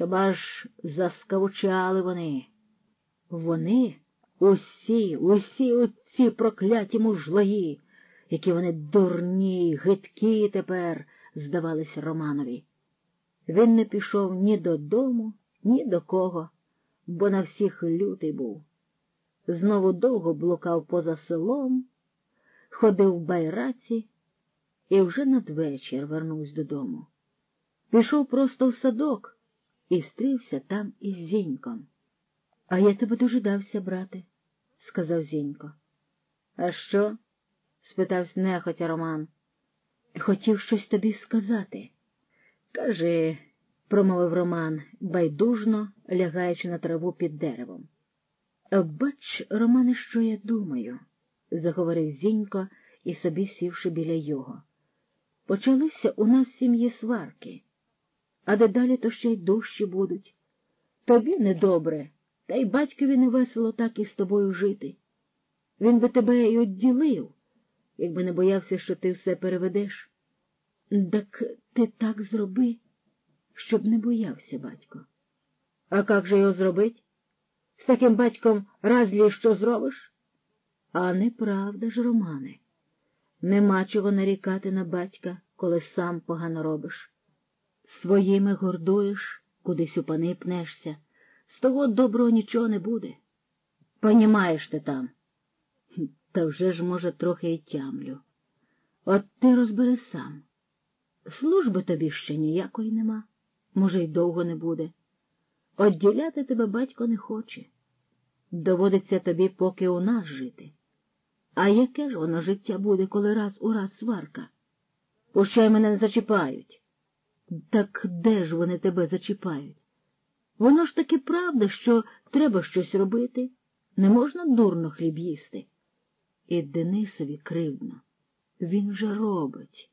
щоб аж заскавучали вони. Вони усі, усі оці прокляті мужлої, які вони дурні, гидкі тепер, здавались Романові. Він не пішов ні додому, ні до кого, бо на всіх лютий був. Знову довго блукав поза селом, ходив в байраці і вже надвечір вернувся додому. Пішов просто в садок і стрівся там із Зіньком. А я тебе дожидався, брате, сказав Зінько. А що? спитався нехотя Роман. Хотів щось тобі сказати. Кажи, промовив Роман, байдужно лягаючи на траву під деревом. Бач, Романе, що я думаю, заговорив Зінько і собі сівши біля його. Почалися у нас сім'ї сварки, а дедалі то ще й дужчі будуть. Тобі недобре, та й батькові не весело так із тобою жити. Він би тебе й одділив, якби не боявся, що ти все переведеш. Так ти так зроби, щоб не боявся батько. А як же його зробить? З таким батьком разлі що зробиш? А неправда ж, Романе. Нема чого нарікати на батька, коли сам погано робиш. Своїми гордуєш, кудись у пани пнешся, з того доброго нічого не буде. Понімаєш ти там. Та вже ж, може, трохи й тямлю. От ти розбери сам. Служби тобі ще ніякої нема, може, й довго не буде. Одділяти тебе батько не хоче. Доводиться тобі поки у нас жити. А яке ж воно життя буде, коли раз у раз сварка? Пущай мене не зачіпають. Так де ж вони тебе зачіпають? Воно ж таки правда, що треба щось робити, не можна дурно хліб їсти. І Денисові кривдно. Він же робить.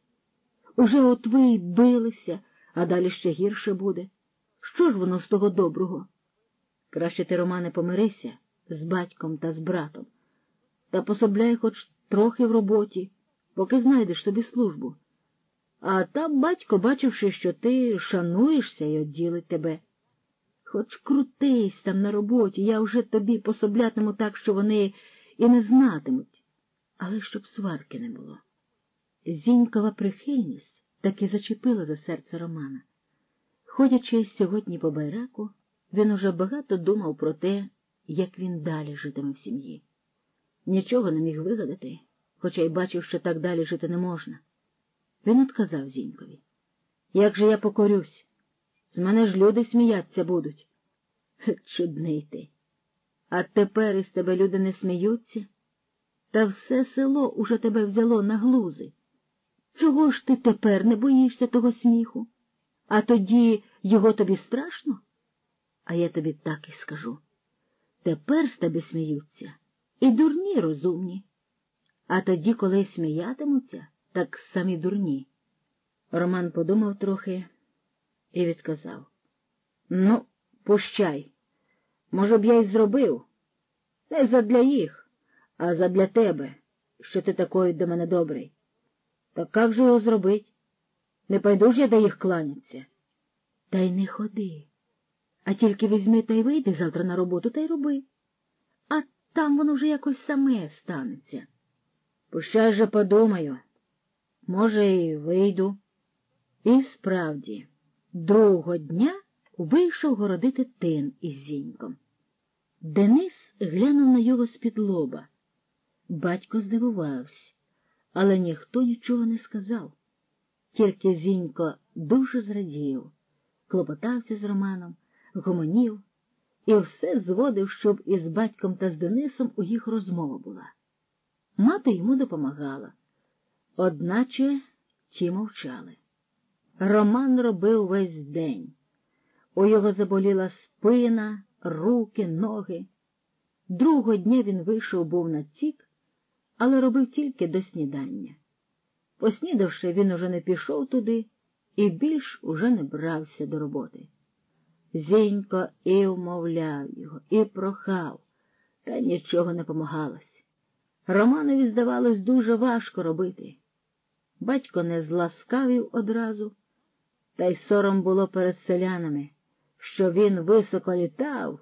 Уже от ви й билися, а далі ще гірше буде. Що ж воно з того доброго? Краще ти, Романе, помирися з батьком та з братом, та пособляй хоч трохи в роботі, поки знайдеш собі службу. А там батько, бачивши, що ти шануєшся і одділить тебе. Хоч крутись там на роботі, я вже тобі пособлятиму так, що вони і не знатимуть, але щоб сварки не було. Зінькова прихильність таки зачепила за серце Романа. Ходячи сьогодні по байраку, він уже багато думав про те, як він далі житиме в сім'ї. Нічого не міг вигадати, хоча й бачив, що так далі жити не можна. Він отказав Зінькові. Як же я покорюсь? З мене ж люди сміяться будуть. Чудний ти. А тепер із тебе люди не сміються, та все село уже тебе взяло на глузи. Чого ж ти тепер не боїшся того сміху? А тоді його тобі страшно? А я тобі так і скажу. Тепер з тебе сміються і дурні розумні. А тоді, коли сміятимуться, так самі дурні. Роман подумав трохи і відказав Ну, пущай. Може б, я й зробив. Не задля їх, а задля тебе, що ти такий до мене добрий. Так як же його зробить? Не пайду ж я до їх кланяться. Та й не ходи. А тільки візьми та й вийди завтра на роботу та й роби. А там воно вже якось саме станеться. Пущай же подумаю. Може, і вийду. І справді, другого дня вийшов городити тин із зіньком. Денис глянув на його з-під лоба. Батько здивувався, але ніхто нічого не сказав. Тільки зінько дуже зрадів, клопотався з Романом, гомонів і все зводив, щоб із батьком та з Денисом у їх розмова була. Мати йому допомагала, одначе ті мовчали. Роман робив весь день. У його заболіла спина, руки, ноги. Другого дня він вийшов був на тік, але робив тільки до снідання. Поснідавши, він уже не пішов туди і більш уже не брався до роботи. Зінько і вмовляв його, і прохав, та нічого не помагалось. Романові, здавалось, дуже важко робити. Батько не зласкавів одразу, та й сором було перед селянами, що він високо літав,